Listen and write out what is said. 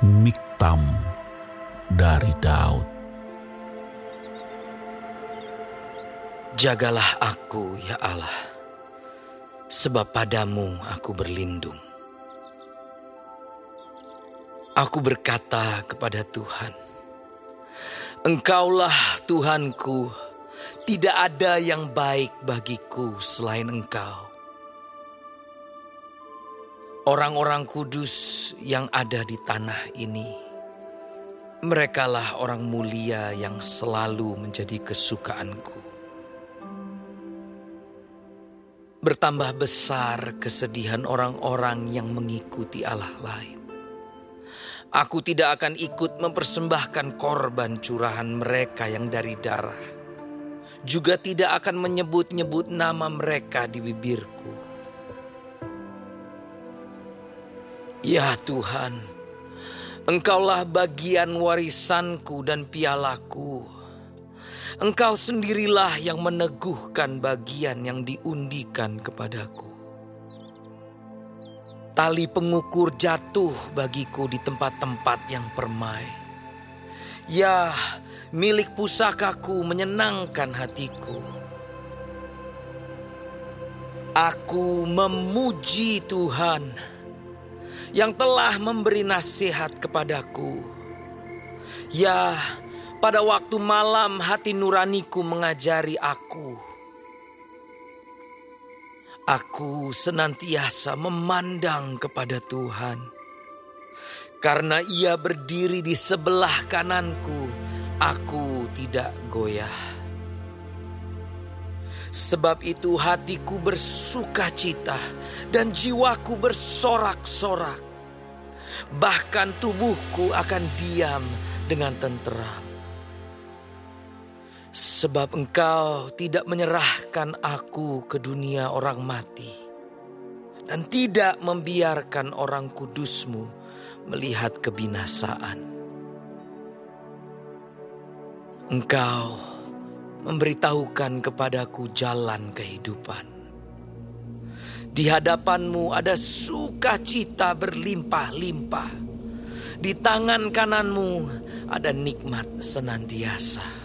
Miktam dari Daud. Jagalah aku, ya Allah, sebab padamu aku berlindung. Aku berkata kepada Tuhan, Engkaulah Tuhanku, tidak ada yang baik bagiku selain Engkau. Orang-orang kudus yang ada di tanah ini, merekalah orang mulia yang selalu menjadi kesukaanku. Bertambah besar kesedihan orang-orang yang mengikuti Allah lain. Aku tidak akan ikut mempersembahkan korban curahan mereka yang dari darah. Juga tidak akan menyebut-nyebut nama mereka di bibirku. Ya Tuhan, Engkaulah bagian warisanku dan pialaku. Engkau sendirilah yang meneguhkan bagian yang diundikan kepadaku. Tali pengukur jatuh bagiku di tempat-tempat yang permai. Ya, milik pusakaku menyenangkan hatiku. Aku memuji Tuhan yang telah memberi nasihat kepadaku. Ya, pada waktu malam hati nuraniku mengajari aku. Aku senantiasa memandang kepada Tuhan. Karena ia berdiri di sebelah kananku, aku tidak goyah. Sebab itu hatiku bersuka cita dan jiwaku bersorak-sorak. Bahkan tubuhku akan diam dengan tenteram. Sebab engkau tidak menyerahkan aku ke dunia orang mati. Dan tidak membiarkan orang kudusmu melihat kebinasaan. Engkau memberitahukan kepadaku jalan kehidupan. Di hadapanmu ada sukacita berlimpah-limpah. Di tangan kananmu ada nikmat senantiasa.